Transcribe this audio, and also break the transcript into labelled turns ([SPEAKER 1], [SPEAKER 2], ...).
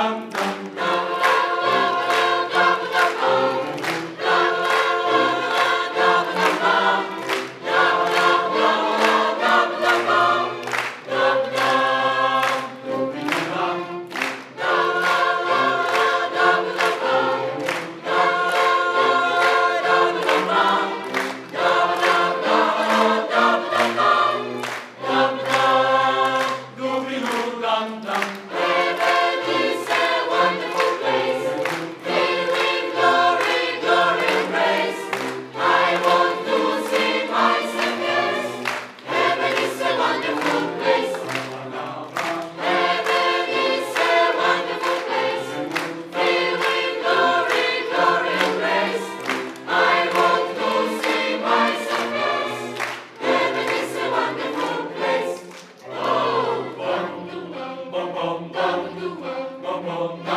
[SPEAKER 1] Shantam. Oh.